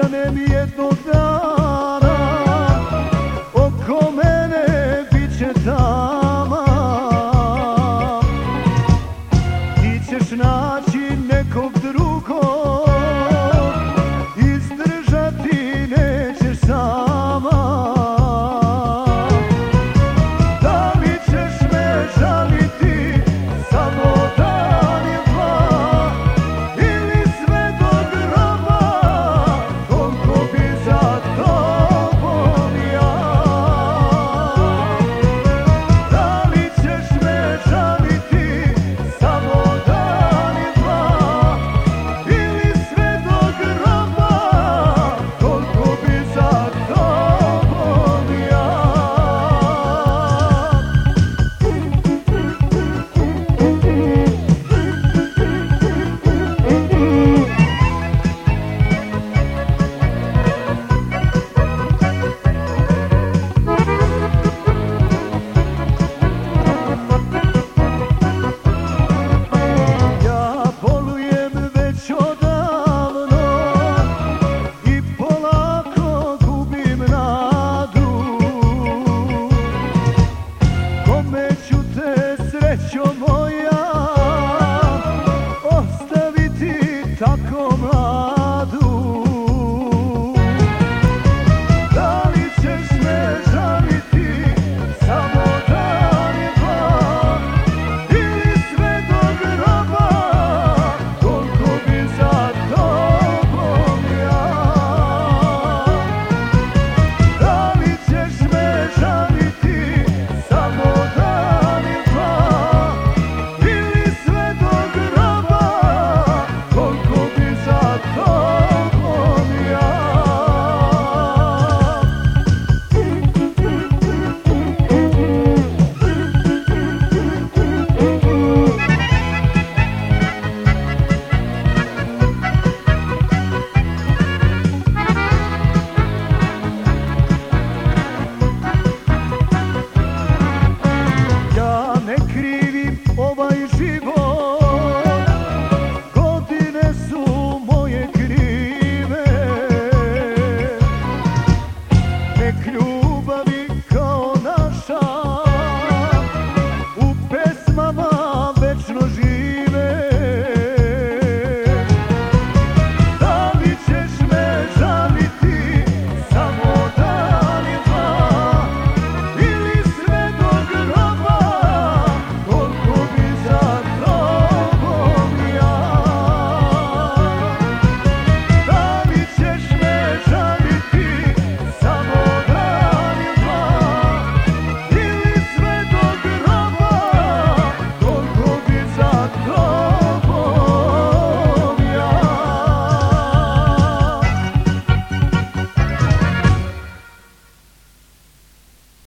come at me your.